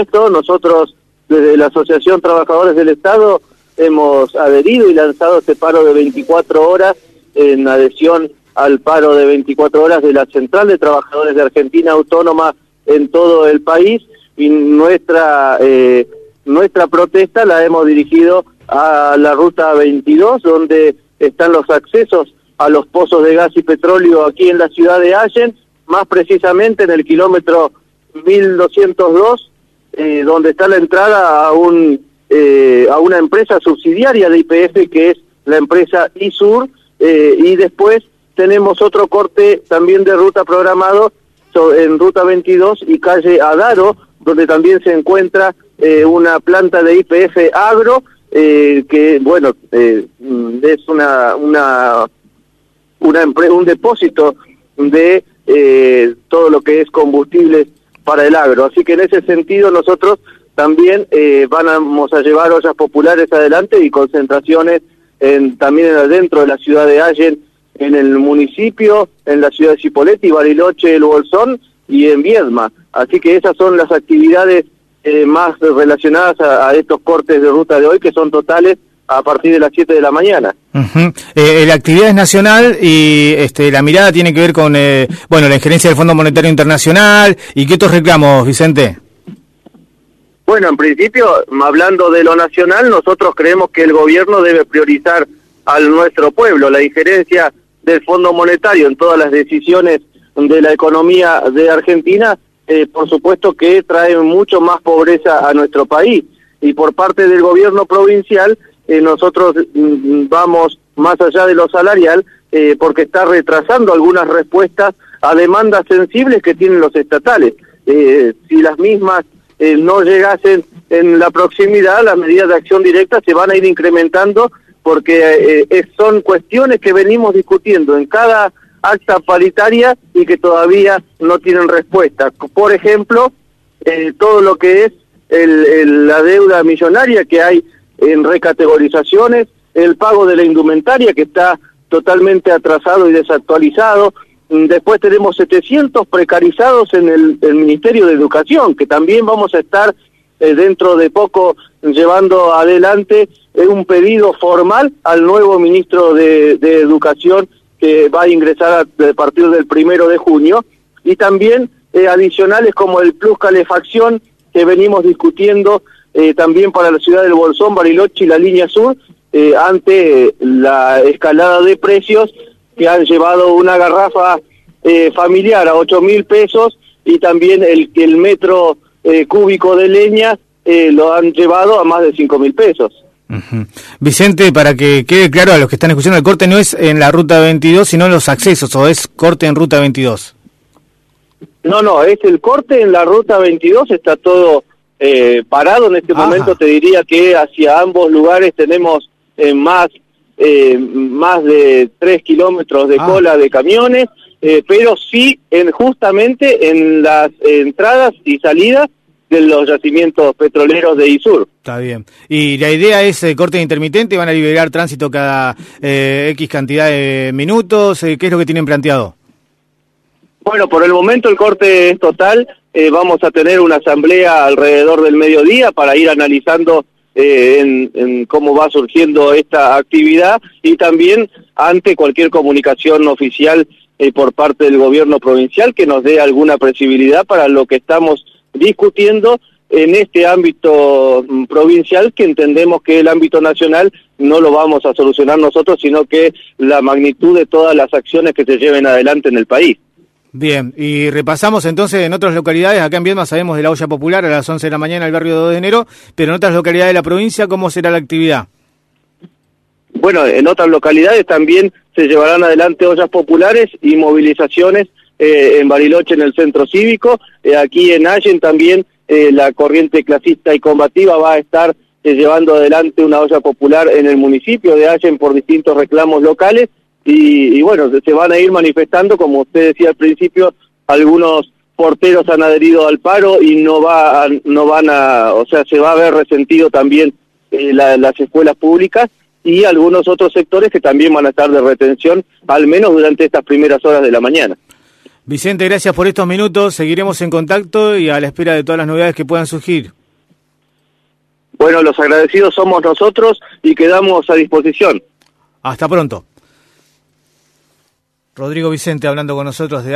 supuesto, nosotros desde la Asociación Trabajadores del Estado hemos adherido y lanzado este paro de 24 horas en adhesión al paro de 24 horas de la Central de Trabajadores de Argentina Autónoma en todo el país. Y nuestra eh, nuestra protesta la hemos dirigido a la ruta 22 donde están los accesos a los pozos de gas y petróleo aquí en la ciudad de Allen, más precisamente en el kilómetro 1202 eh, donde está la entrada a un eh, a una empresa subsidiaria de IPF que es la empresa ISUR eh, y después tenemos otro corte también de ruta programado en ruta 22 y calle Adaro donde también se encuentra eh, una planta de IPF Agro que bueno es una una una un depósito de todo lo que es combustible para el agro así que en ese sentido nosotros también eh, vamos a llevar ollas populares adelante y concentraciones en, también en adentro de la ciudad de Allen, en el municipio, en la ciudad de Cipolletti, Bariloche, El Bolsón y en Viedma. Así que esas son las actividades eh, más relacionadas a, estos cortes de ruta de hoy, que son totales a partir de las 7 de la mañana. Eh, la actividad es nacional y este, la mirada tiene que ver con bueno la injerencia del Fondo Monetario Internacional y qué otros reclamos, Vicente. Bueno, en principio, hablando de lo nacional, nosotros creemos que el gobierno debe priorizar al nuestro pueblo. La injerencia del Fondo Monetario en todas las decisiones de la economía de Argentina, eh, por supuesto que trae mucho más pobreza a nuestro país. Y por parte del gobierno provincial, eh, nosotros mm, vamos más allá de lo salarial, eh, porque está retrasando algunas respuestas a demandas sensibles que tienen los estatales. si las mismas eh, no llegasen en la proximidad, las medidas de acción directa se van a ir incrementando porque eh, eh, son cuestiones que venimos discutiendo en cada acta paritaria y que todavía no tienen respuesta. Por ejemplo, todo lo que es la deuda millonaria que hay en recategorizaciones, el pago de la indumentaria que está totalmente atrasado y desactualizado, Mm, después tenemos 700 precarizados en el, Ministerio de Educación, que también vamos a estar eh, dentro de poco llevando adelante eh, un pedido formal al nuevo ministro de, Educación que va a ingresar a, partir del primero de junio, y también eh, adicionales como el plus calefacción que venimos discutiendo también para la ciudad del Bolsón, Bariloche y la línea sur, ante la escalada de precios que han llevado una garrafa eh, familiar a ocho mil pesos y también el, el metro eh, cúbico de leña eh, lo han llevado a más de cinco mil pesos. Vicente, para que quede claro a los que están escuchando, el corte no es en la ruta 22, sino en los accesos, o es corte en ruta 22. No, no, es el corte en la ruta 22, está todo parado en este momento, te diría que hacia ambos lugares tenemos más eh, más de tres kilómetros de ah. cola de camiones, eh, pero sí en justamente en las entradas y salidas de los yacimientos petroleros de Isur. Está bien. Y la idea es eh, corte intermitente, van a liberar tránsito cada eh, X cantidad de minutos, ¿qué es lo que tienen planteado? Bueno, por el momento el corte es total, vamos a tener una asamblea alrededor del mediodía para ir analizando eh, en, cómo va surgiendo esta actividad y también ante cualquier comunicación oficial eh, por parte del gobierno provincial que nos dé alguna previsibilidad para lo que estamos discutiendo en este ámbito mm, provincial que entendemos que el ámbito nacional no lo vamos a solucionar nosotros, sino que la magnitud de todas las acciones que se lleven adelante en el país. Bien, y repasamos entonces en otras localidades, acá en Viedma sabemos de la olla popular a las 11 de la mañana el barrio 2 de enero, pero en otras localidades de la provincia, ¿cómo será la actividad? Bueno, en otras localidades también se llevarán adelante ollas populares y movilizaciones eh, en Bariloche, en el centro cívico. Eh, aquí en Allen también eh, la corriente clasista y combativa va a estar llevando adelante una olla popular en el municipio de Allen por distintos reclamos locales y, bueno, se van a ir manifestando, como usted decía al principio, algunos porteros han adherido al paro y no va no van a, o sea, se va a ver resentido también eh, las escuelas públicas y algunos otros sectores que también van a estar de retención, al menos durante estas primeras horas de la mañana. Vicente, gracias por estos minutos. Seguiremos en contacto y a la espera de todas las novedades que puedan surgir. Bueno, los agradecidos somos nosotros y quedamos a disposición. Hasta pronto. Rodrigo Vicente hablando con nosotros de